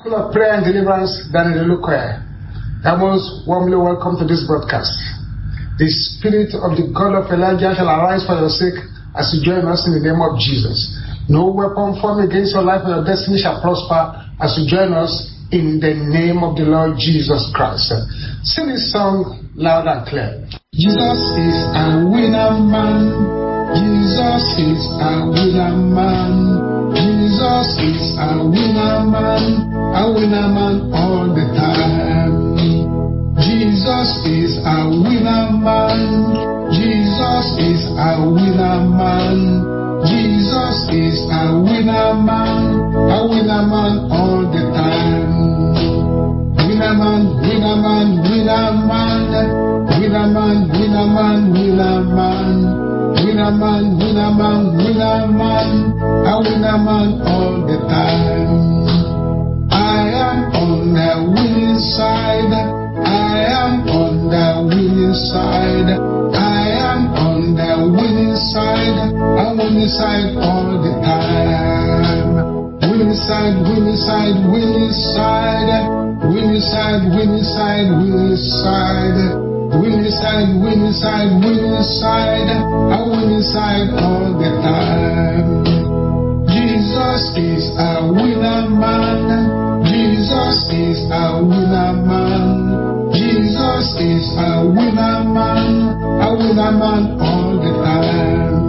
School of Prayer and Deliverance, Daniel Olukoya. I most warmly welcome to this broadcast. The Spirit of the God of Elijah shall arise for your sake as you join us in the name of Jesus. No weapon formed against your life or your destiny shall prosper as you join us in the name of the Lord Jesus Christ. Sing this song loud and clear. Jesus is a winner man. Jesus is a winner man. Jesus is a winner man, a winner man all the time. Jesus is a winner man. Jesus is a winner man. Jesus is a winner man, a winner man all the time. Winner man, winner man, winner man, winner man, winner man, winner man. Winner man, winner man, winner man, a winner man all the time. I am on the winning side. I am on the winning side. I am on the winning side. I'm winning side all the time. Winning side, winning side, winning side. Winning side, winning side, winning side. Win inside, win inside, win inside. I win inside all the time. Jesus is a winner man. Jesus is a winner man. Jesus is a winner man. A winner man all the time.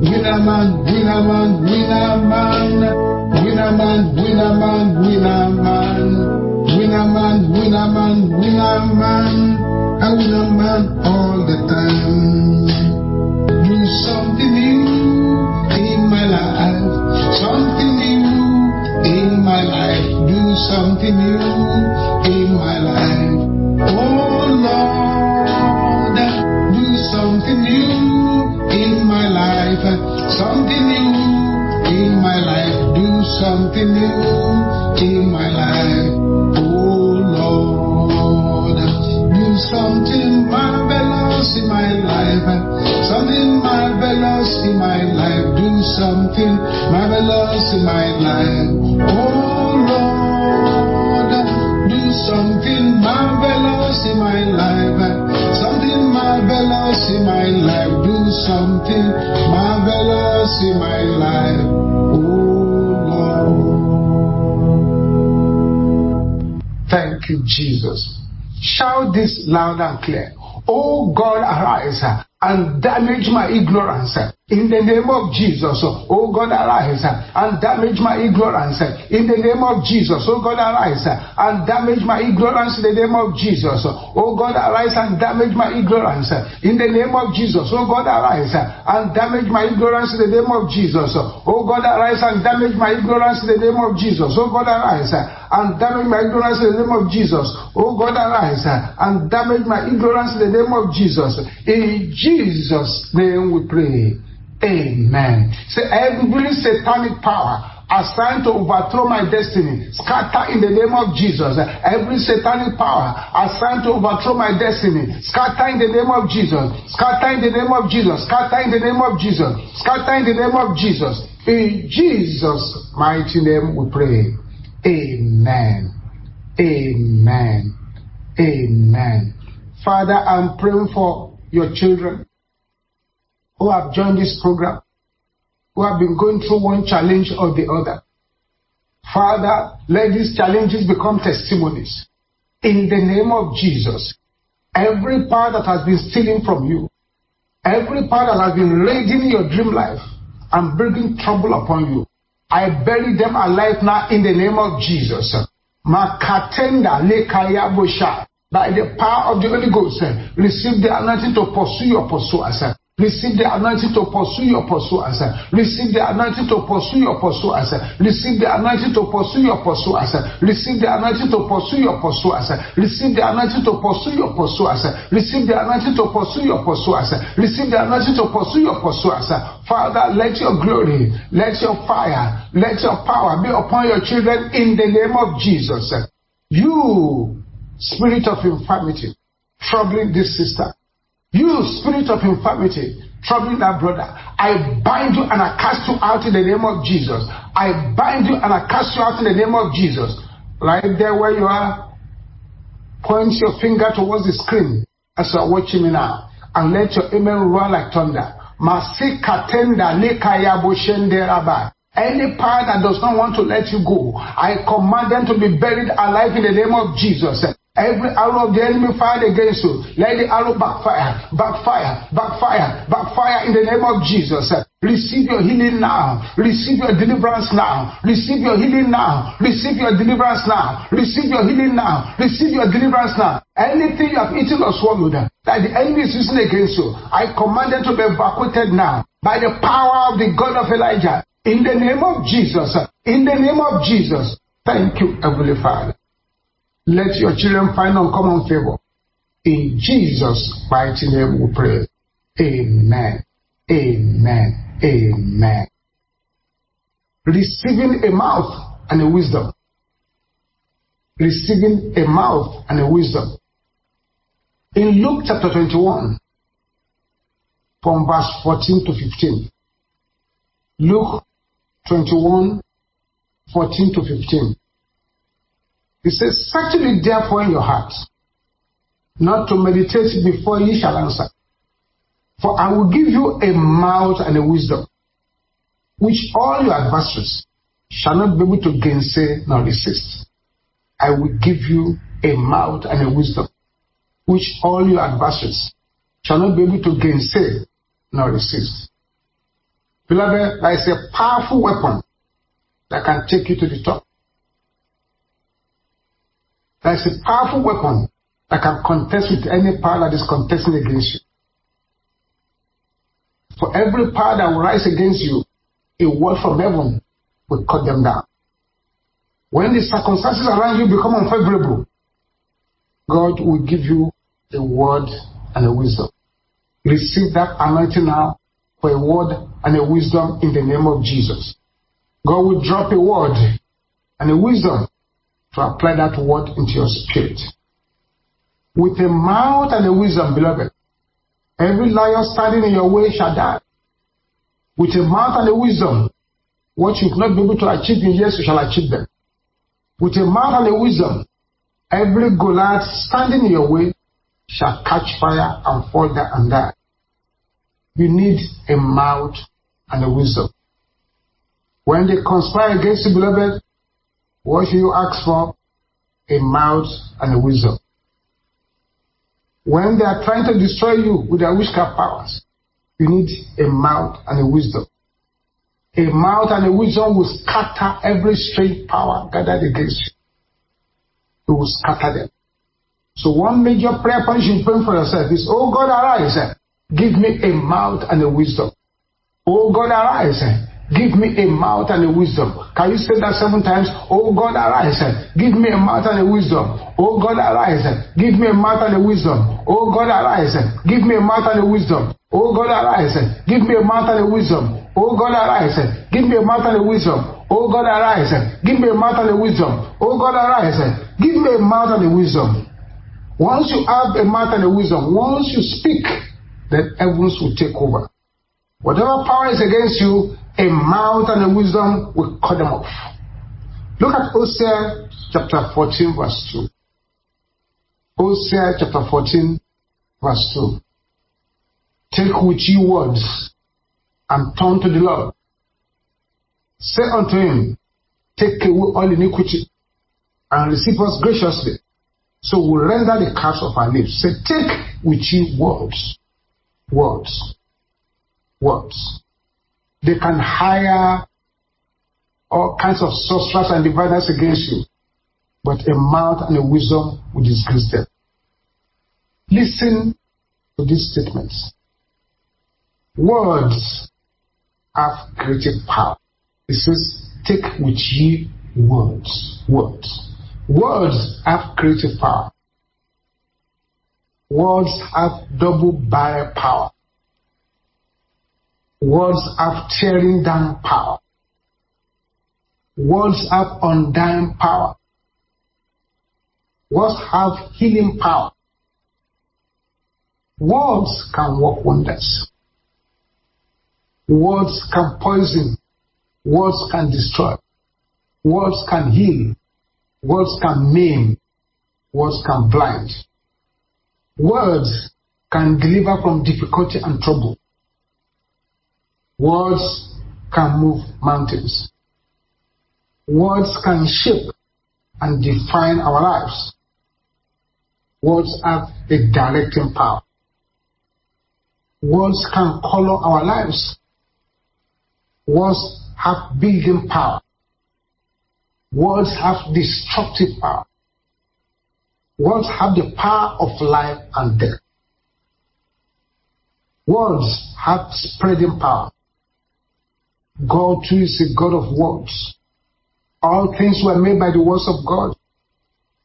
Winner man, winner man, winner man. Winner man, winner man, winner man. Winner man, winner man, winner man. Something new in my life, in my life. Do something marvelous in my life. Oh Lord, do something marvelous in my life. Something marvelous in my life. Do something marvelous in my life. Oh Lord. Thank you, Jesus. Shout this loud and clear. Oh God, arise and damage my ignorance in the name of Jesus. Oh God, arise and damage my ignorance in the name of Jesus. Oh God, arise and damage my ignorance in the name of Jesus. Oh God, arise and damage my ignorance in the name of Jesus. Oh God, arise and damage my ignorance in the name of Jesus. Oh God, arise and damage my ignorance in the name of Jesus. Oh God, arise and damage my ignorance in the name of Jesus. Oh God, arise and damage my ignorance in the name of Jesus. In Jesus' name we pray. Amen. Say every satanic power assigned to overthrow my destiny, scatter in the name of Jesus. Every satanic power assigned to overthrow my destiny, scatter in the name of Jesus. Scatter in the name of Jesus. Scatter in the name of Jesus. Scatter in the name of Jesus. In Jesus' mighty name we pray. Amen. Amen. Amen. Father, I'm praying for your children who have joined this program, who have been going through one challenge or the other. Father, let these challenges become testimonies. In the name of Jesus, every power that has been stealing from you, every power that has been raiding your dream life and bringing trouble upon you, I bury them alive now in the name of Jesus. Makatenda. By the power of the Holy Ghost, receive the anointing to pursue your pursuers. Receive the anointing to pursue your pursuers. Receive the anointing to pursue your pursuers. Receive the anointing to pursue your pursuers. Receive the anointing to pursue your pursuers. Receive the anointing to pursue your pursuers. Receive the anointing to pursue your pursuers. Receive the anointing to pursue your pursuers. Father, let your glory, let your fire, let your power be upon your children in the name of Jesus. You, spirit of infirmity, troubling this sister, you spirit of infirmity, troubling that brother, I bind you and I cast you out in the name of Jesus. I bind you and I cast you out in the name of Jesus. right there where you are, point your finger towards the screen as you are watching me now, and let your amen roar like thunder. Masikatenda lekayabo shenderaba. Any power that does not want to let you go, I command them to be buried alive in the name of Jesus. Every arrow of the enemy fired against you, let the arrow backfire, backfire, backfire, backfire in the name of Jesus. Receive your healing now. Receive your deliverance now. Receive your healing now. Receive your deliverance now. Receive your healing now. Receive your deliverance now. Anything you have eaten or swallowed that the enemy is using against you, I command them to be evacuated now by the power of the God of Elijah. In the name of Jesus. In the name of Jesus. Thank you, Heavenly Father. Let your children find uncommon favor. In Jesus' mighty name we pray. Amen. Amen. Amen. Receiving a mouth and a wisdom. Receiving a mouth and a wisdom. In Luke chapter 21, from verse 14 to 15. Luke 21, 14 to 15. He says, Settle it therefore in your heart, not to meditate before ye shall answer. For I will give you a mouth and a wisdom, which all your adversaries shall not be able to gainsay nor resist. I will give you a mouth and a wisdom, which all your adversaries shall not be able to gainsay nor resist. Beloved, there is a powerful weapon that can take you to the top. There is a powerful weapon that can contest with any power that is contesting against you. For every power that will rise against you, a word from heaven will cut them down. When the circumstances around you become unfavorable, God will give you a word and a wisdom. Receive that anointing now for a word and a wisdom in the name of Jesus. God will drop a word and a wisdom to apply that word into your spirit. With a mouth and a wisdom, beloved, every lion standing in your way shall die. With a mouth and a wisdom, what you cannot be able to achieve in years, you shall achieve them. With a mouth and a wisdom, every Goliath standing in your way shall catch fire and fall down and die. You need a mouth and a wisdom. When they conspire against you, beloved, what should you ask for? A mouth and a wisdom. When they are trying to destroy you with their witchcraft powers, you need a mouth and a wisdom. A mouth and a wisdom will scatter every strange power gathered against you. It will scatter them. So one major prayer point you pray for yourself is, Oh God, arise. Eh, give me a mouth and a wisdom. Oh God, arise. Eh, Give me a mouth and a wisdom. Can you say that seven times? Oh God, arise. Give me a mouth and a wisdom. Oh God, arise. Give me a mouth and a wisdom. Oh God, arise. Give me a mouth and a wisdom. Oh God, arise. Give me a mouth and a wisdom. Oh God, arise. Give me a mouth and a wisdom. Oh God, arise. Give me a mouth and a wisdom. Oh God, arise. Give me a mouth and a wisdom. Once you have a mouth and a wisdom, once you speak, then heavens will take over. Whatever power is against you, a mouth and a wisdom will cut them off. Look at Hosea chapter 14, verse 2. Hosea chapter 14, verse 2. Take with you words and turn to the Lord. Say unto him, Take away all iniquity and receive us graciously. So we'll render the calves of our lips. Say, Take with you words. Words. Words. They can hire all kinds of sorcerers and diviners against you, but a mouth and a wisdom will disgrace them. Listen to these statements. Words have creative power. It says, take with ye words. Words. Words have creative power. Words have double barrel power. Words have tearing down power. Words have undying power. Words have healing power. Words can work wonders. Words can poison. Words can destroy. Words can heal. Words can maim. Words can blind. Words can deliver from difficulty and trouble. Words can move mountains. Words can shape and define our lives. Words have a directing power. Words can color our lives. Words have building power. Words have destructive power. Words have the power of life and death. Words have spreading power. God too is a God of words. All things were made by the words of God.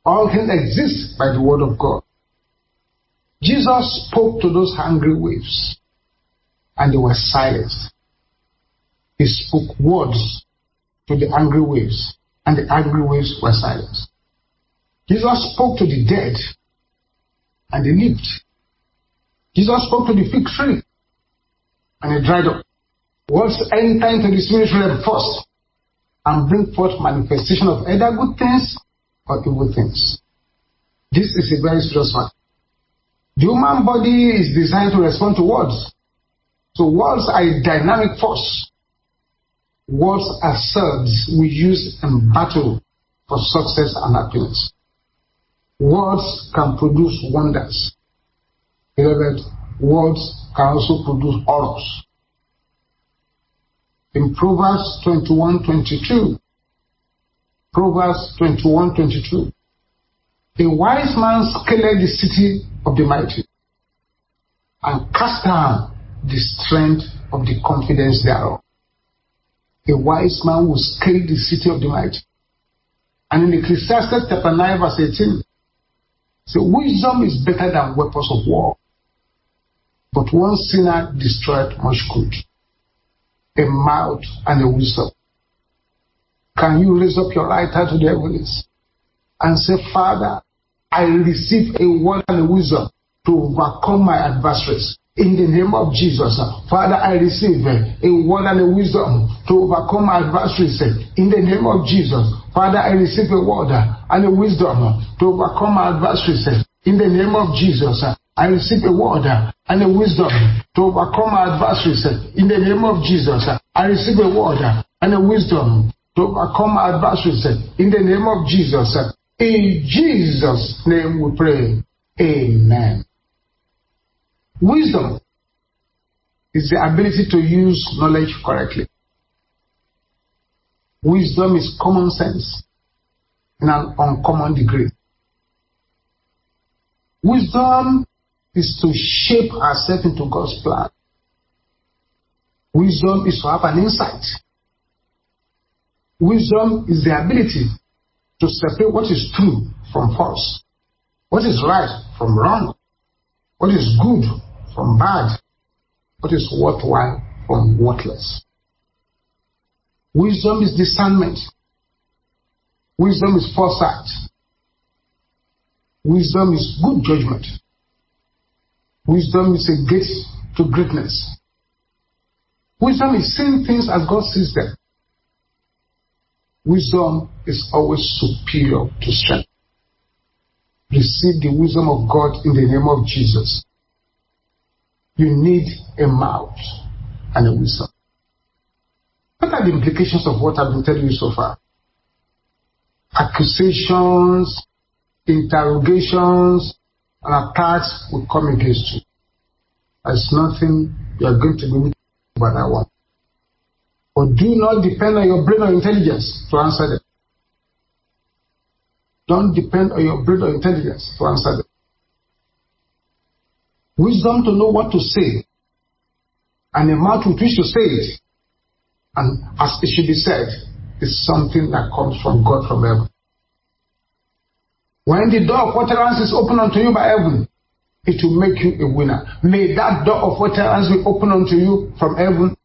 All things exist by the word of God. Jesus spoke to those hungry waves and they were silenced. He spoke words to the angry waves and the angry waves were silenced. Jesus spoke to the dead and they lived. Jesus spoke to the fig tree and it dried up. Words enter into the spiritual first and bring forth manifestation of either good things or evil things. This is a very serious one. The human body is designed to respond to words. So words are a dynamic force. Words are swords we use in battle for success and happiness. Words can produce wonders. Beloved, words can also produce horrors. In Proverbs 21 22, Proverbs 21 22, a wise man scaled the city of the mighty and cast down the strength of the confidence thereof. A wise man will scale the city of the mighty. And in Ecclesiastes chapter 9, verse 18, so wisdom is better than weapons of war. But one sinner destroyed much good. A mouth and a wisdom. Can you raise up your right hand to the heavens and say, Father, I receive a word and a wisdom to overcome my adversaries. In the name of Jesus, Father, I receive eh, a word and a wisdom to overcome my adversaries. Eh, in the name of Jesus, Father, I receive a word and a wisdom to overcome my adversaries. Eh, in the name of Jesus, I receive a word and a wisdom to overcome my adversaries. In the name of Jesus, I receive a word and a wisdom to overcome my adversaries. In the name of Jesus, in Jesus' name we pray. Amen. Wisdom is the ability to use knowledge correctly. Wisdom is common sense in an uncommon degree. Wisdom is to shape ourselves into God's plan. Wisdom is to have an insight. Wisdom is the ability to separate what is true from false, what is right from wrong, what is good from bad, what is worthwhile from worthless. Wisdom is discernment. Wisdom is foresight. Wisdom is good judgment. Wisdom is a gate to greatness. Wisdom is seeing things as God sees them. Wisdom is always superior to strength. Receive the wisdom of God in the name of Jesus. You need a mouth and a wisdom. What are the implications of what I've been telling you so far? Accusations, interrogations, and attacks will come against you. There's nothing you are going to be do about that one. But do not depend on your brain or intelligence to answer them. Don't depend on your brain or intelligence to answer them. Wisdom to know what to say, and a mouth with which to say it, and as it should be said, is something that comes from God from heaven. When the door of utterance is open unto you by heaven, it will make you a winner. May that door of utterance be open unto you from heaven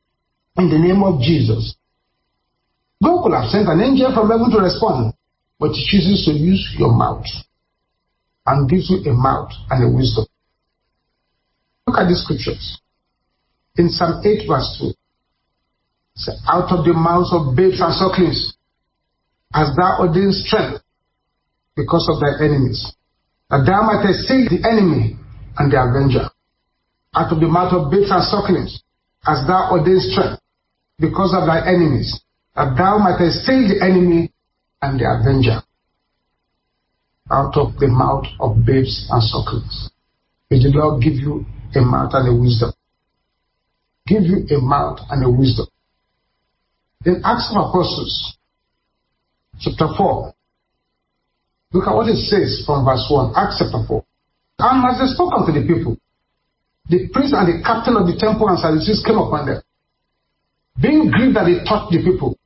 in the name of Jesus. God could have sent an angel from heaven to respond, but he chooses to use your mouth and gives you a mouth and a wisdom. Look at the scriptures. In Psalm 8, verse 2, say, Out of the mouths of babes and sucklings, as thou ordained strength because of thy enemies, that thou mightest see the enemy and the avenger out of the mouth of babes and sucklings, as thou ordained strength because of thy enemies, that thou mightest see the enemy and the avenger out of the mouth of babes and sucklings. May the Lord give you a mouth and a wisdom. Give you a mouth and a wisdom. In Acts of Apostles, chapter 4, look at what it says from verse 1, Acts chapter 4. And as they spoke unto the people, the priest and the captain of the temple and Sadducees came upon them, being grieved that they taught the people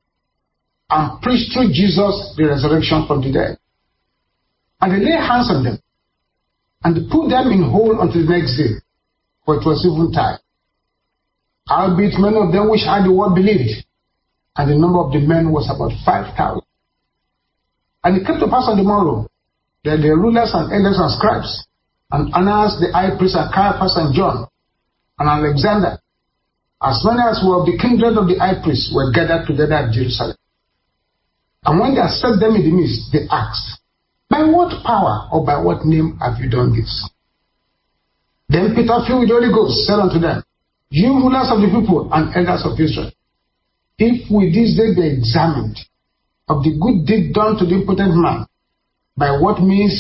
and preached through Jesus the resurrection from the dead. And they laid hands on them and put them in hold until the next day, for it was even time. Albeit many of them which had the word believed, and the number of the men was about five thousand. And it came to pass on the morrow that the rulers and elders and scribes, and Annas the high priest and Caiaphas and John, and Alexander, as many as were of the kindred of the high priest, were gathered together at Jerusalem. And when they had set them in the midst, they asked, by what power or by what name have you done this? Then Peter, filled with the Holy Ghost, said unto them, You rulers of the people and elders of Israel, if we this day be examined of the good deed done to the impotent man, by what means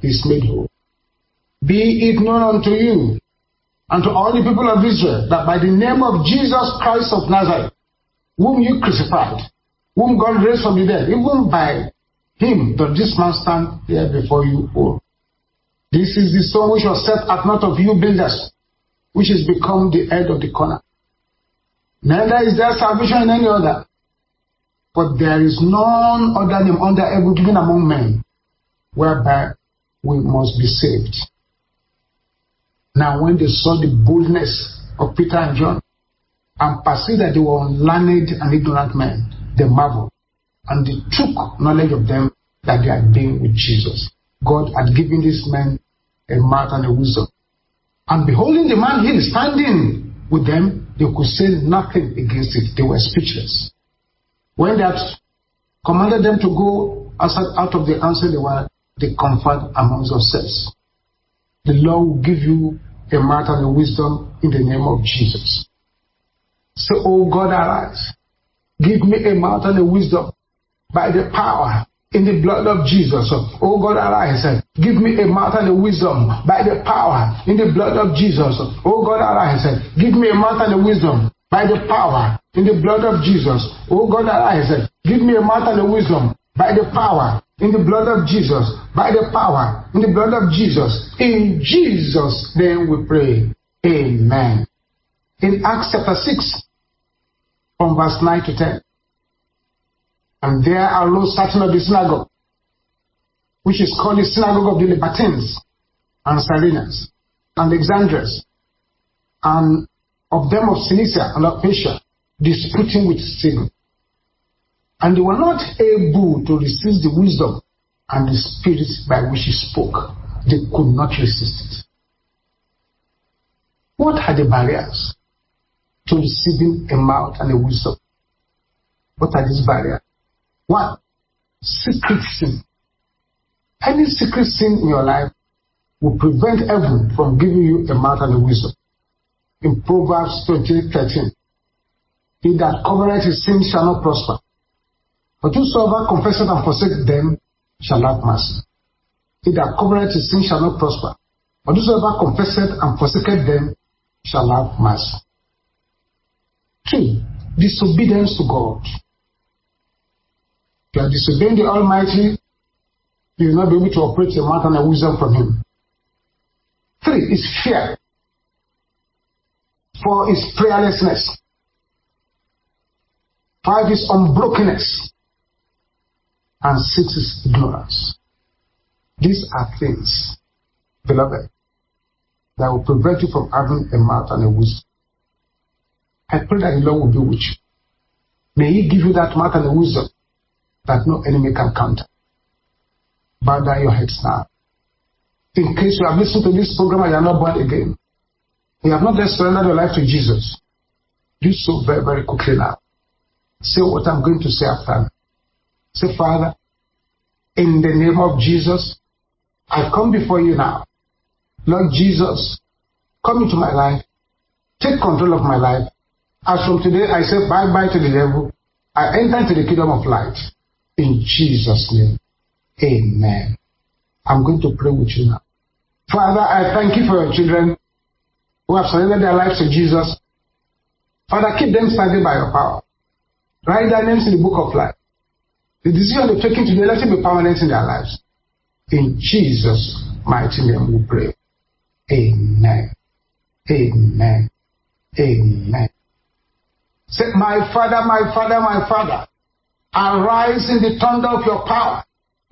he is made whole, be it known unto you and to all the people of Israel that by the name of Jesus Christ of Nazareth, whom you crucified, whom God raised from the dead, even by him does this man stand here before you all. This is the stone which was set at not of you builders, which is become the head of the corner. Neither is there salvation in any other, but there is none other name under heaven given among men, whereby we must be saved. Now, when they saw the boldness of Peter and John, and perceived that they were unlearned and ignorant men, they marveled and they took knowledge of them that they had been with Jesus. God had given these men a mouth and a wisdom. And beholding the man here standing with them, they could say nothing against it. They were speechless. When they had commanded them to go out of the answer they were, they conferred amongst themselves. The Lord will give you a mouth and a wisdom in the name of Jesus. Say, Oh God, arise. Give me a mouth and a wisdom by the power in the blood of Jesus. Oh God, arise. Give me a mouth and a wisdom by the power in the blood of Jesus. Oh God, arise. Give me a mouth and a wisdom by the power in the blood of Jesus. Oh God, arise. Give me a and a wisdom by the power in the blood of Jesus. By the power in the blood of Jesus. In Jesus' name we pray. Amen. In Acts chapter 6, from verse 9 to 10. And there arose certain of the synagogue, which is called the synagogue of the Libertines, and Cyrenes, and Alexandrians, and of them of Cilicia and of Asia, disputing with Stephen. And they were not able to resist the wisdom and the spirit by which he spoke. They could not resist it. What are the barriers to receiving a mouth and a wisdom? What are these barriers? One, secret sin. Any secret sin in your life will prevent heaven from giving you a mouth and a wisdom. In Proverbs 28 13, he that covereth his sin shall not prosper. But whosoever confesseth and forsaketh them shall have mercy. He that covereth his sin shall not prosper. But whosoever confesseth and forsaketh them shall have mercy. Two, disobedience to God. If You are disobeying the Almighty, you will not be able to operate a mouth and wisdom from Him. Three is fear. Four is prayerlessness. Five is unbrokenness. And six is ignorance. These are things, beloved, that will prevent you from having a mouth and a wisdom. I pray that the Lord will be with you. May He give you that mouth and a wisdom that no enemy can counter. Bow down your heads now. In case you have listened to this program and you are not born again, you have not yet surrendered your life to Jesus, do so very, very quickly now. Say what I'm going to say after. Say, Father, In the name of Jesus, I come before you now. Lord Jesus, come into my life. Take control of my life. As from today, I say bye bye to the devil. I enter into the kingdom of light. In Jesus' name. Amen. I'm going to pray with you now. Father, I thank you for your children who have surrendered their lives to Jesus. Father, keep them standing by your power. Write their names in the book of life. The decision they're taking today, let it be permanent in their lives. In Jesus' mighty name we pray. Amen. Amen. Amen. Say, my father, my father, my father, arise in the thunder of your power.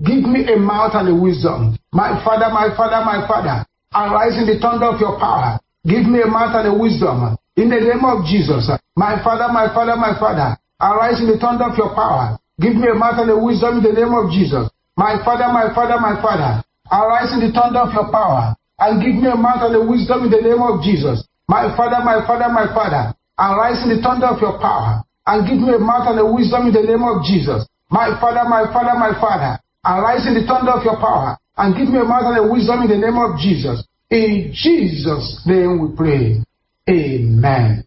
Give me a mouth and a wisdom. My father, my father, my father, arise in the thunder of your power. Give me a mouth and a wisdom. In the name of Jesus. My father, my father, my father, arise in the thunder of your power. Give me a mouth and a wisdom in the name of Jesus. My father, my father, my father, arise in the thunder of your power and give me a mouth and a wisdom in the name of Jesus. My father, my father, my father, arise in the thunder of your power and give me a mouth and a wisdom in the name of Jesus. My father, my father, my father, arise in the thunder of your power and give me a mouth and a wisdom in the name of Jesus. In Jesus' name we pray. Amen.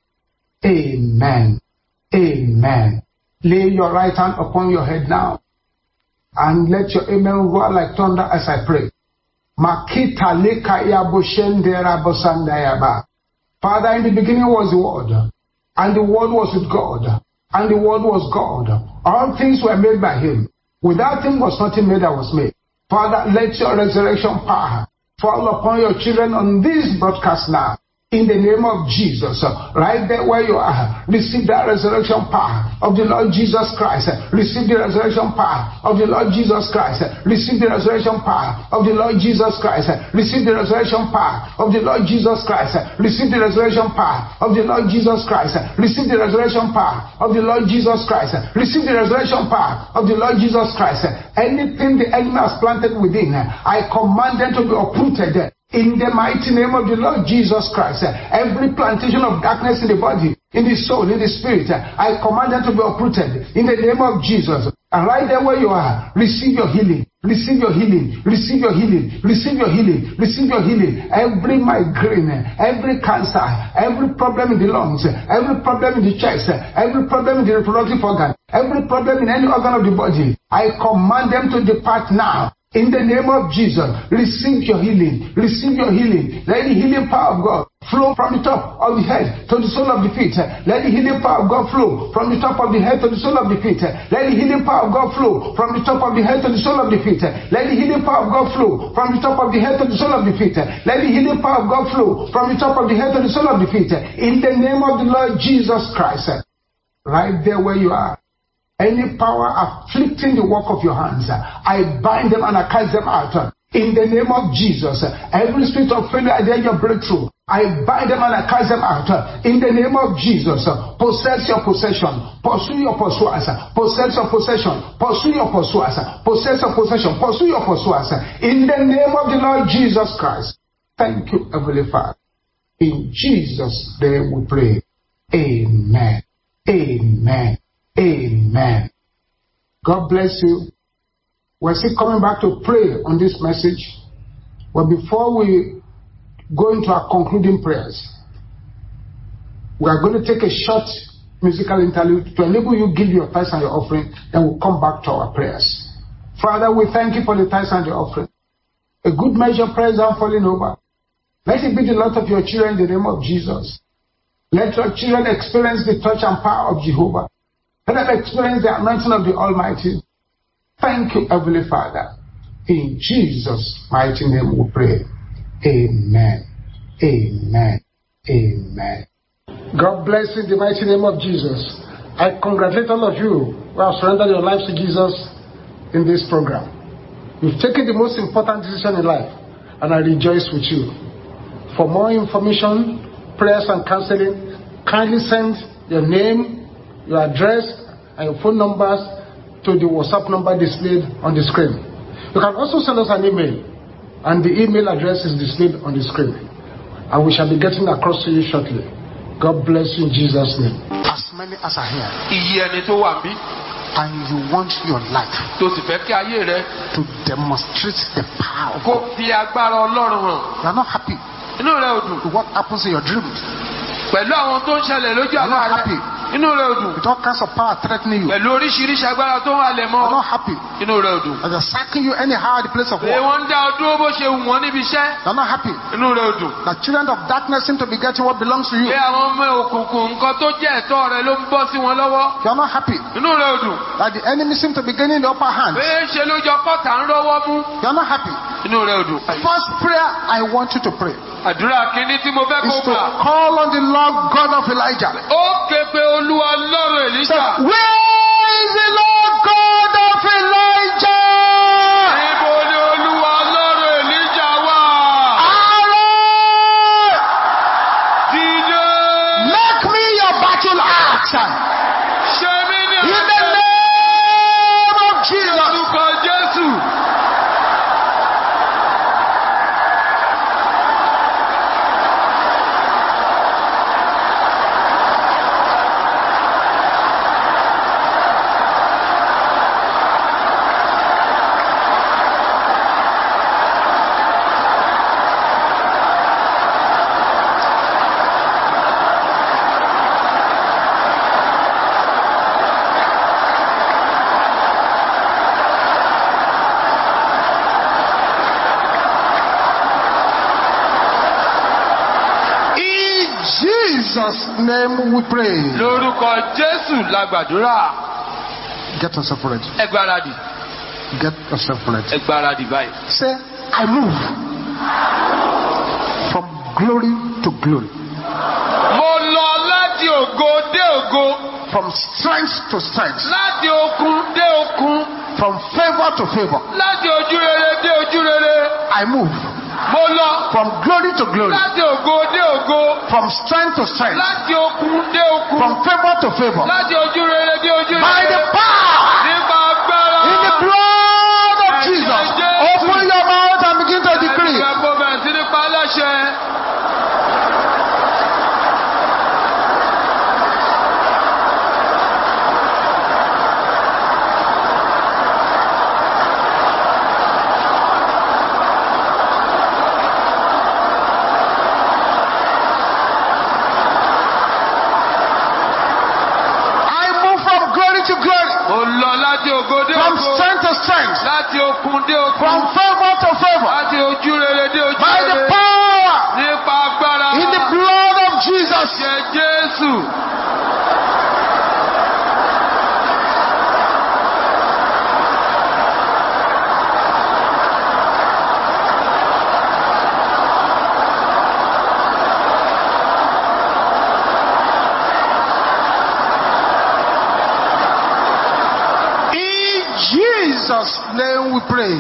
Amen. Amen. Lay your right hand upon your head now and let your amen roar like thunder as I pray. Father, in the beginning was the Word, and the Word was with God, and the Word was God. All things were made by Him. Without Him was nothing made that was made. Father, let your resurrection power fall upon your children on this broadcast now in the name of Jesus. Uh, right there where you are, receive that resurrection power of the Lord Jesus Christ. Receive the resurrection power of the Lord Jesus Christ. Receive the resurrection power of the Lord Jesus Christ. Receive the resurrection power of the Lord Jesus Christ. Receive the resurrection power of the Lord Jesus Christ. Receive the resurrection power of the Lord Jesus Christ. Receive the resurrection power of the Lord Jesus Christ. Anything the enemy has planted within, I command them to be uprooted in the mighty name of the Lord Jesus Christ, eh, every plantation of darkness in the body, in the soul, in the spirit, eh, I command them to be uprooted in the name of Jesus. And right there where you are, receive your healing, receive your healing, receive your healing, receive your healing, receive your healing. Every migraine, eh, every cancer, every problem in the lungs, every problem in the chest, every problem in the reproductive organ, every problem in any organ of the body, I command them to depart now in the name of Jesus, receive your healing. Receive your healing. Let the healing power of God flow from the top of the head to the sole of the feet. Let the healing power of God flow from the top of the head to the sole of the feet. Let the healing power of God flow from the top of the head to the sole of the feet. Let the healing power of God flow from the top of the head to the sole of the feet. Let the healing power of God flow from the top of the head to the sole of the feet. In the name of the Lord Jesus Christ. Right there where you are. Any power afflicting the work of your hands, I bind them and I cast them out. In the name of Jesus, every spirit of failure against your breakthrough, I bind them and I cast them out. In the name of Jesus, possess your possession, pursue your pursuers, possess your possession, pursue your pursuers, possess your possession, pursue your pursuers. In the name of the Lord Jesus Christ. Thank you, Heavenly Father. In Jesus' name we pray. Amen. Amen. Amen. God bless you. We're still coming back to pray on this message. But before we go into our concluding prayers, we are going to take a short musical interlude to enable you give your tithes and your offering, then we'll come back to our prayers. Father, we thank you for the tithes and the offering. A good measure prayers are falling over. Let it be the lot of your children in the name of Jesus. Let your children experience the touch and power of Jehovah. Let them experience the anointing of the Almighty. Thank you, Heavenly Father. In Jesus' mighty name we pray. Amen. Amen. Amen. God bless you in the mighty name of Jesus. I congratulate all of you who have surrendered your lives to Jesus in this program. You've taken the most important decision in life, and I rejoice with you. For more information, prayers, and counseling, kindly send your name, your address, and your phone numbers to the WhatsApp number displayed on the screen. You can also send us an email, and the email address is displayed on the screen. And we shall be getting across to you shortly. God bless you in Jesus' name. As many as are here. iye ẹni tó wà ń bí and you want your life tó sì fẹ́ kí ayé rẹ to demonstrate the power of kó fi agbára ọlọ́run hàn You are not happy inú rẹ ò dùn what happens in your dreams, pẹ̀lú àwọn tó ń ṣẹlẹ̀ lójú You are àlá not rẹ happy. Inú rẹ ò dùn. With all kinds of power threatening you. You pẹ̀lú oríṣiríṣi agbára tó ń halẹ̀ are mọ́ not happy. Inú rẹ ò dùn. As they're sacking you anyhow at the place of work. wọ́n ń dá ọ dúró bó ṣe wù wọ́n níbi iṣẹ́. You are not happy. Inú rẹ ò dùn. That children of darkness seem to be getting what belongs to you. pé àwọn ọmọ òkùnkùn nǹkan tó jẹ́ ẹ̀tọ́ rẹ ló ń bọ́ sí wọn lọ́wọ́. You are not happy. Inú rẹ ò dùn. That the enemy seem to be gaining the upper hand. pé ṣe ló jọ kọ́ta ń rọ́wọ́ mú. You are not happy. Inú rẹ ò dùn. First prayer I want you to pray àdúrà kínní tí mo fẹ́ kó is to call on the Lord God of Elijah. ó ké pe olúwa lọ́rùn Say, Where is the Lord name we pray. lórúkọ jésù la gbàdúrà Get yourself ready. ẹ gbáradì Get yourself ready. ẹ gbáradì báyìí. Say, I move from glory to glory, mo lọ láti ògo dé ògo from strength to strength, láti okun dé okun from favor to favor. láti ojú rere dé ojú rere I move mo lọ from glory to glory, láti ògo dé ògo. From strength to strength, láti okun dé okun. From favor to favor. láti ojú rere dé ojú By the rere. power nípa agbára in the blood of Jesus. Open your mouth and begin to decree. Ẹ̀sìn ẹ̀kọ́ bẹ̀rẹ̀ sí nípa aláṣẹ. I move from glory to glory, mo lọ láti ògo dé from ògo strength to strength, láti okun dé from okun favor to favor. láti ojú rere dé ojú By the rere power nípa agbára in the blood of Jesus. ẹ̀jẹ̀ Jésù. In Jesus' name we pray.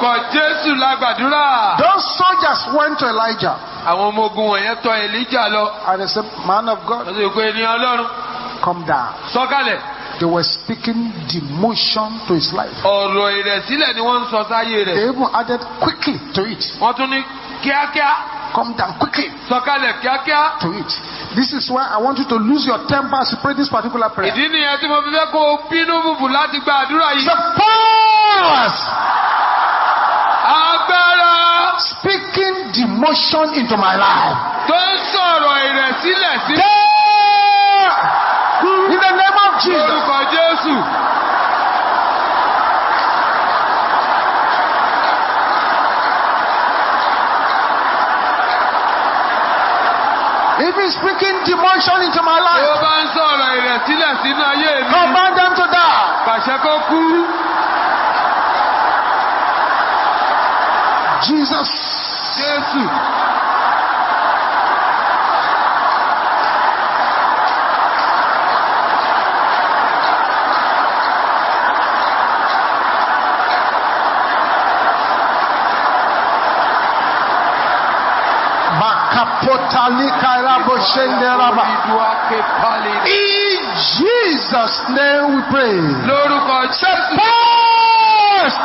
Lórúkọ Jésù la gbàdúrà. Those soldiers went to Elijah àwọn ọmọ ogun wọ̀nyẹn tọ̀ Èlíjà lọ. and they said, Man of God, wọ́n sì pé ènìyàn Ọlọ́run come down. sọ̀kalẹ̀. They were speaking demotion to his life. ọ̀rọ̀ ìrẹ̀sílẹ̀ ni wọ́n ń sọ sáyé They rẹ̀. even added quickly to it. wọ́n tún ní kíákíá Come down quickly sọ̀kalẹ̀ kíákíá. to it. This is why I want you to lose your temper as you pray this particular prayer. ìdí nìyẹn tí mo fi fẹ́ kó o bínú bùbù láti gba àdúrà yìí. The powers agbára speaking demotion into my life. tó ń sọ̀rọ̀ ìrẹ̀sílẹ̀ sí! In the name of Jesus. orúkọ Jésù. If he's speaking demotion into my life, bá ń sọ̀rọ̀ ìrẹ̀sílẹ̀ sínú ayé mi. command them to die. pàṣẹ kó kú. Jesus. Jésù. Bakapotalikaraboshenderaba. Ìdúwàké pálí. In Jesus' name we pray. lórúkọ Jésù. Powers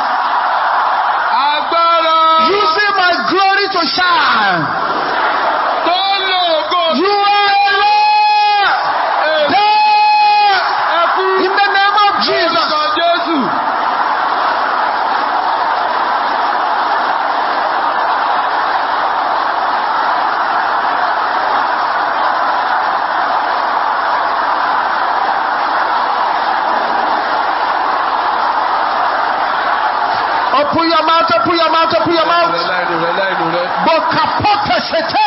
agbára using my glory to shine. tó lò ògo You are there. Èmi There. ẹkú In the name of Jesus. Open your mouth, open your mouth, open your rẹ mouth. láìlò rẹ láìlò rẹ. Bokapote sete.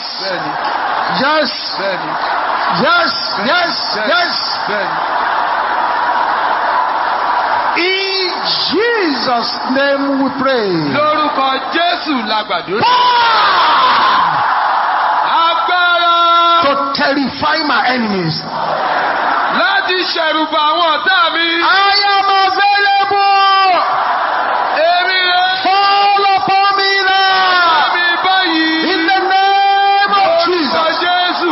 name we pray. lórúkọ jésù la gbàdúrà. Agbára to terrify my enemies. láti ṣẹ̀rùbà àwọn ọ̀tá mi. I am available. èmi rẹ̀ Fall upon me now. mi báyìí. In the name of lórúkọ Jesus. jésù.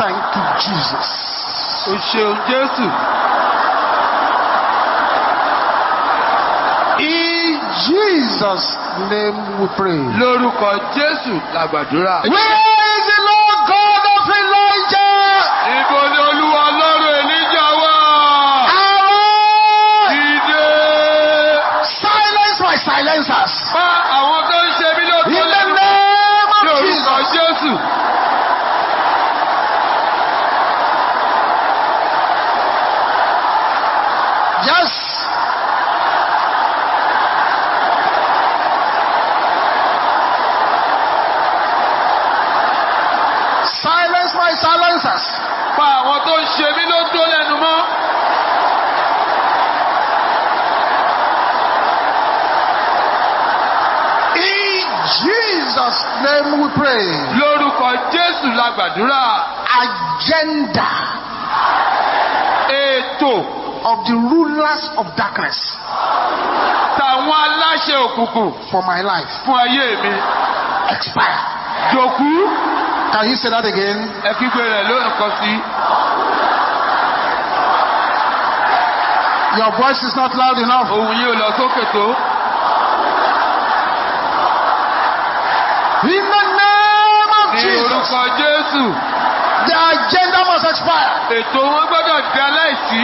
Thank you, Jesus. o ṣeun jésù. In Jesus' name we pray. lórúkọ jésù la gbàdúrà. Where is the Lord God of Elijah? ibo ni olúwa ọlọ́run ènìjà wà. Arise! dìde. Silence my silencers. bá àwọn tó ń ṣe mí In lóko the lẹ́nu. name of lórúkọ Jesus. jésù. Yes. Silence my silencers. pa àwọn tó ń ṣe mí lóko lẹ́nu mọ́. In Jesus' name we pray. lórúkọ jésù la gbàdúrà. Agenda ètò of the rulers of darkness tàwọn aláṣẹ òkùnkùn for my life fún ayé mi. expire. jòkú Can you say that again? ẹ kígbe rẹ̀ lónìkan sí. Your voice is not loud enough. ohun yìí ò lọ sókè tó. In the name of ní Jesus, orúkọ jésù the agenda must expire. ètò wọn gbọ́dọ̀ di aláìsí.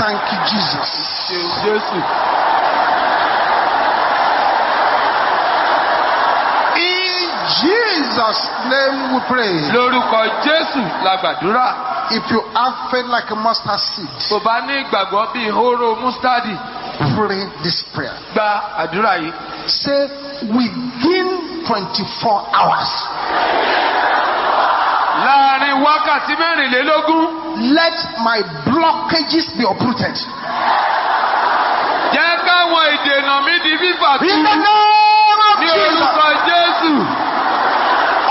Thank you, Jesus. ṣeun jésù. In Jesus' name we pray. lórúkọ jésù la gbàdúrà. If you have faith like a mustard seed, kò bá ní ìgbàgbọ́ bíi hóró mustadi pray this prayer. gba àdúrà yìí. Say within 24 hours, láàárín wákàtí mẹ́rìnlélógún let my blockages be uprooted. jẹ́ káwọn ìdènà mi di fífà tú. In the name of ní Jesus, orúkọ jésù.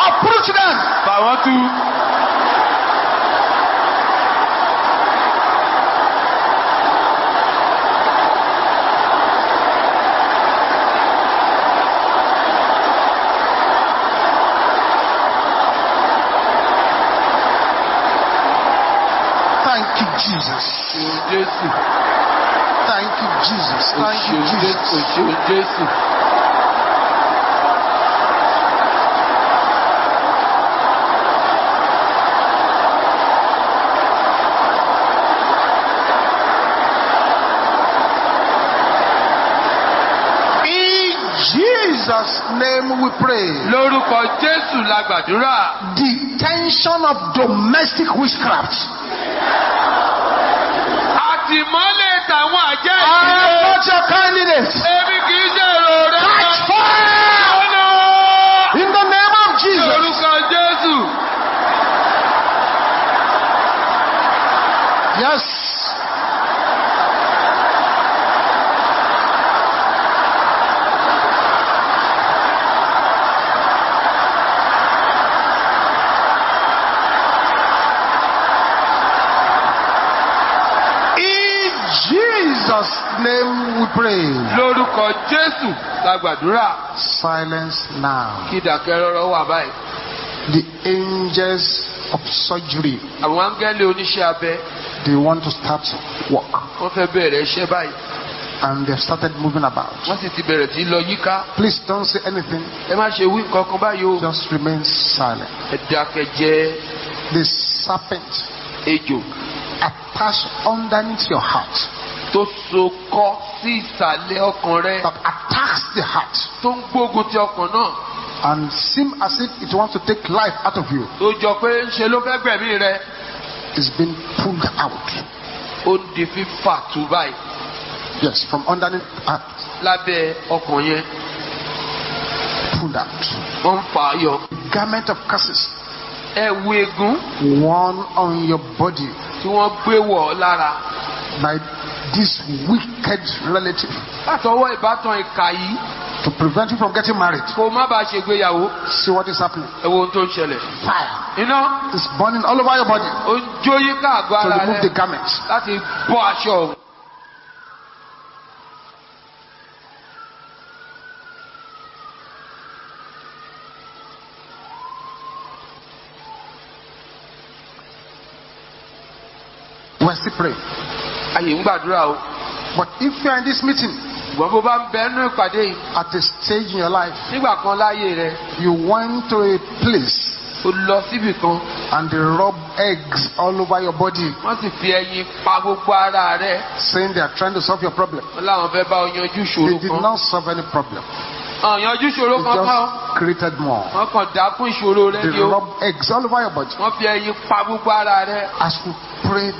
uproot them. fà wọ́n tú. Thank you, Jesus. ṣeun jésù. Thank you, Jesus. o Thank you, ṣeun jésù. Jesus' name we pray. lórúkọ jésù la gbàdúrà. Detention of domestic witchcraft. àtìmọ́lé tàwọn àjẹ́ I am ìdílé. not your candidate. èmi kì í ṣe èrò rẹ. Catch fire ọ̀nà. in the name of Jesus. jésù. Yes. name we pray. lórúkọ la gbàdúrà Silence now. kí ìdákẹ́rọ́rọ́ wà báyìí. The angels of surgery, àwọn áńgẹ́lì oníṣẹ́ abẹ they want to start work. wọ́n fẹ́ bẹ̀rẹ̀ iṣẹ́ báyìí And they've started moving about. wọ́n sì ti bẹ̀rẹ̀ sí lọ yíká Please don't say anything. ẹ má ṣe wí nǹkan kan báyìí o Just remain silent. ẹ dákẹ́ jẹ́ The serpent ejò attached underneath your heart tó so kọ́ sí ìsàlẹ̀ ọkàn rẹ. That attacks the heart. tó ń gbógun ti ọkàn náà. And seem as if it wants to take life out of you. tó jọ pé ń ṣe ló fẹ́ gbẹ̀mí rẹ. Is being pulled out. ó di fífà tú báyìí. Yes, from underneath heart, lábẹ́ ọkàn yẹn. Pulled out. wọ́n ń fà á yọ. Garment of curses. ẹ̀wù ègún worn on your body. tí wọ́n gbé wọ̀ ọ́ lára. By this wicked relative látọwọ́ ìbátan ìkà yìí to prevent you from getting married. kó má bàa ṣègbéyàwó See what is happening. ẹ wo ohun tó ń ṣẹlẹ̀. Fire iná is burning all over your body ó ń jó yíká àgọ́ to ara remove the rẹ garment. láti bọ́ aṣọ òun. We're still praying. Ayé ń gbàdúrà o But if you are in this meeting bó bá ń bẹ nínú ìpàdé yìí at a stage in your life, nígbà kan láyé rẹ you went to a place ó lọ síbì kan and they rub eggs all over your body, wọ́n sì fi ẹyin pa gbogbo ara rẹ saying they are trying to solve your problem. wọ́n láwọn fẹ́ bá ọ yanjú They did not solve any problem. àwọn yanjú ìṣòro They kan kan just created more. wọ́n kàn dákún ìṣòro rẹ They ni o rub eggs all over your body. wọ́n fi ẹyin pa gbogbo ara rẹ As we pray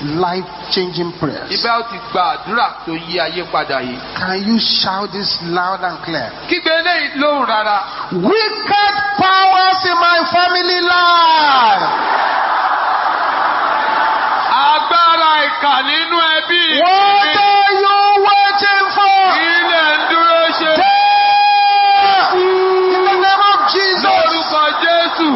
these life-changing prayers, ibẹ̀ ó ti gba àdúrà tó yí ayé padà yìí. can you shout this loud and clear? kígbe eléyìí lóhùn rárá. Wicked powers in my family life. agbára ìkà nínú ẹbí are you waiting for? ilẹ̀ ń dúró ṣe. There! In the name of Jesus. lórúkọ jésù.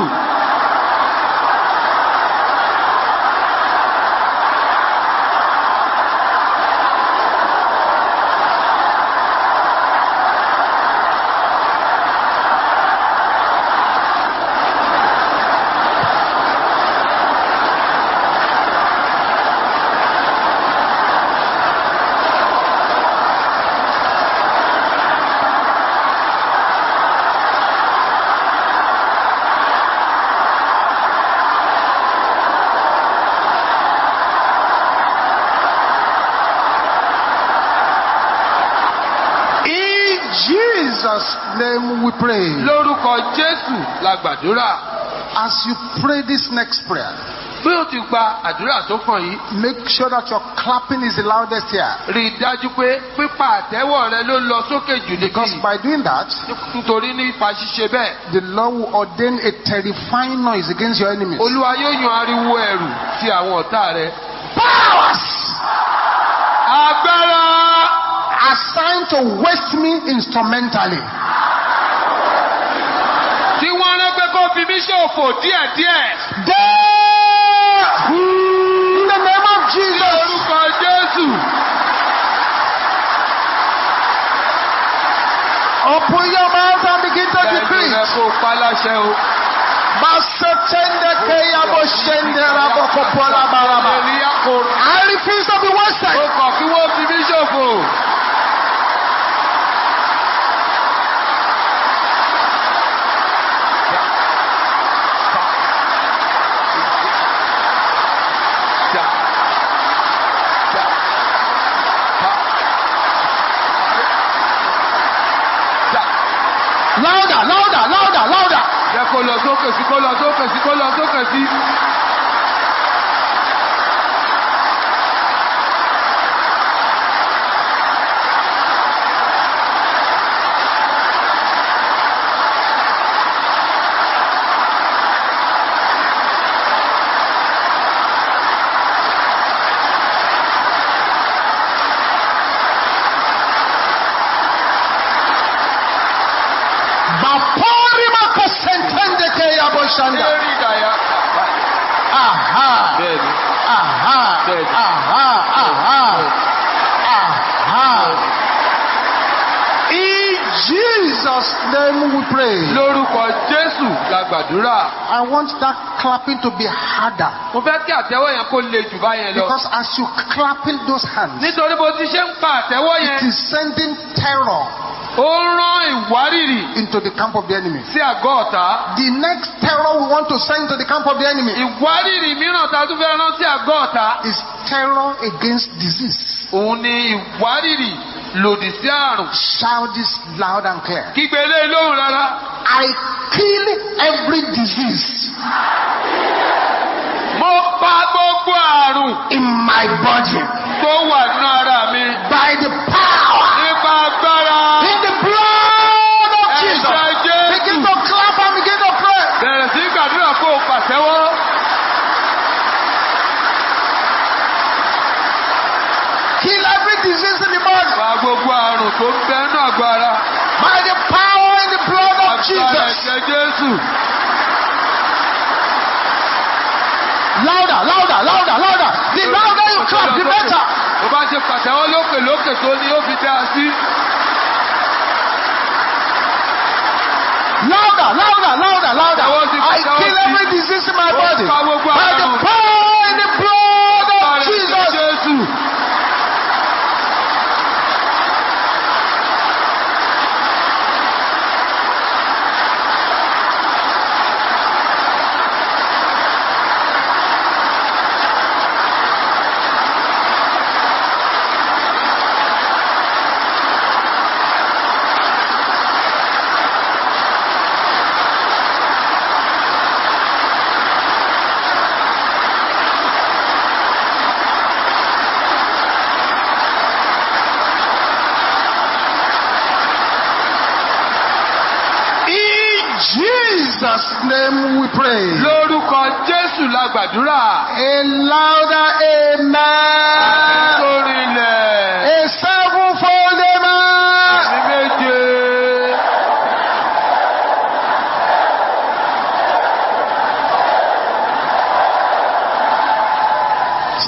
In Jesus' name we pray. lórúkọ jésù la gbàdúrà. As you pray this next prayer, bí o ti gba àdúrà tó kàn yìí make sure that your clapping is the loudest here. rí i dájú pé pípa àtẹ́wọ́ rẹ ló lọ sókè jù Because níbí. by doing that, nítorí nípa ṣíṣe bẹ́ẹ̀ the Lord will ordain a terrifying noise against your enemies. olúwa yóò yan ariwo ẹ̀rù sí àwọn ọ̀tá rẹ. Powers agbára assigned to waste me instrumentally. Pé kó fi mí ṣòfò díẹ̀díẹ̀. There! In the name of Jesus. lórúkọ jésù. Open your mouth and begin to ẹnu decree. rẹ kó pa láṣẹ o. Masetende keyabo shende rabo kopola baraba. ènìyàn kò I refuse to be ó wasted. kàn kí wọ́n fi mí ṣòfò. Sí, kó lọ sókè sí, kó lọ sókè sí. says. Ah, ah, ah, In Jesus' name we pray. Lórúkọ Jésù la gbàdúrà. I want that clapping to be harder. Mo fẹ́ kí àtẹ́wọ́ yẹn kó le jù báyẹn lọ. Because as you clapping those hands. Nítorí bó ti ṣe ń pa àtẹ́wọ́ yẹn. It is sending terror ó rán ìwárìrì into the camp of the enemy. sí àgọ́ ọ̀tá. The next terror we want to send to the camp of the enemy ìwárìrì mìíràn tá a tún fẹ́ rán sí àgọ́ ọ̀tá. is terror against disease. òun ni ìwárìrì lòdì sí àrùn. Shout this loud and clear. kígbe lé lóhùn rárá. I kill every disease mo pa gbogbo àrùn in my body tó wà nínú ara mi. by the power nípa agbára in the blood of Jesus. ẹ̀jẹ̀ Begin jésù. to clap and begin to pray. bẹ̀rẹ̀ sí gbàdúrà kó o pàtẹ́wọ́. Kill every disease in the body pa gbogbo àrùn tó ń bẹ nínú àgọ́ ara. by the power in the blood of agbára Jesus. ẹ̀jẹ̀ jésù. Louder, louder, louder, louder. The louder you clap, the better. bó bá ṣe pàtẹ́wọ́ lókè lókè tó ní ó fi dá a sí. Louder, louder, louder, louder. I kill every disease in my body by the power in the blood of Jesus.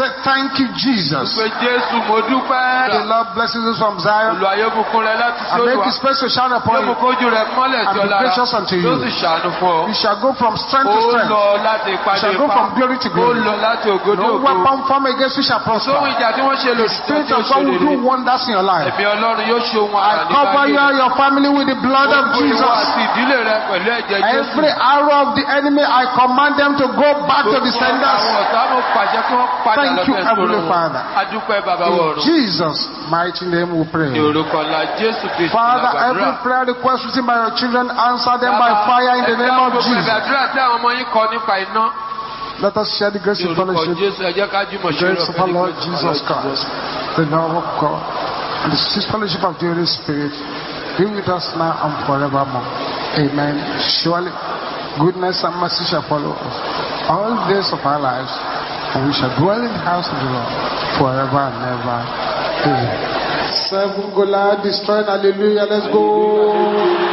Say thank you, Jesus. The. Lord blesses us from Zion olùwà yóò bùkún rẹ láti and make his face to shine upon you. And be gracious unto you. yóò sì ṣàánú fún You shall go from strength to strength. ìpàdé shall go from glory to glory. lọ láti ògódé No weapon formed against you shall prosper. ìjà tí wọ́n ṣe lòdì sí Spirit of God will do wonders in your life. ẹ̀mí ọlọ́run yóò ṣe ohun I cover you and your family with the blood of Jesus. àti ìdílé rẹ pẹ̀lú ẹ̀jẹ̀ Jésù. Every arrow of the enemy, I command them to go back to the senders. àwọn ọ̀tá mo pàṣẹ kí wọ́n padà Thank you, Heavenly Father. In. Jesus' mighty name we pray. orúkọ ńlá Jésù Kristu Father, every prayer request written by your children, answer them by fire in the name of Jesus. ìgbàdúrà tí àwọn ọmọ yín kọ nípa iná. Let us share the grace ní of orúkọ fellowship. Jésù ẹ jẹ́ ká jùmọ̀ The grace of our Lord Jesus Christ, the love of God, and the sweet fellowship of the Holy Spirit be with us now and forevermore. Amen. Surely, goodness and mercy shall follow us all the days of our lives, and we shall dwell in the house of the Lord forever and ever. Amen. Seven Goliath destroyed. Hallelujah. Let's go.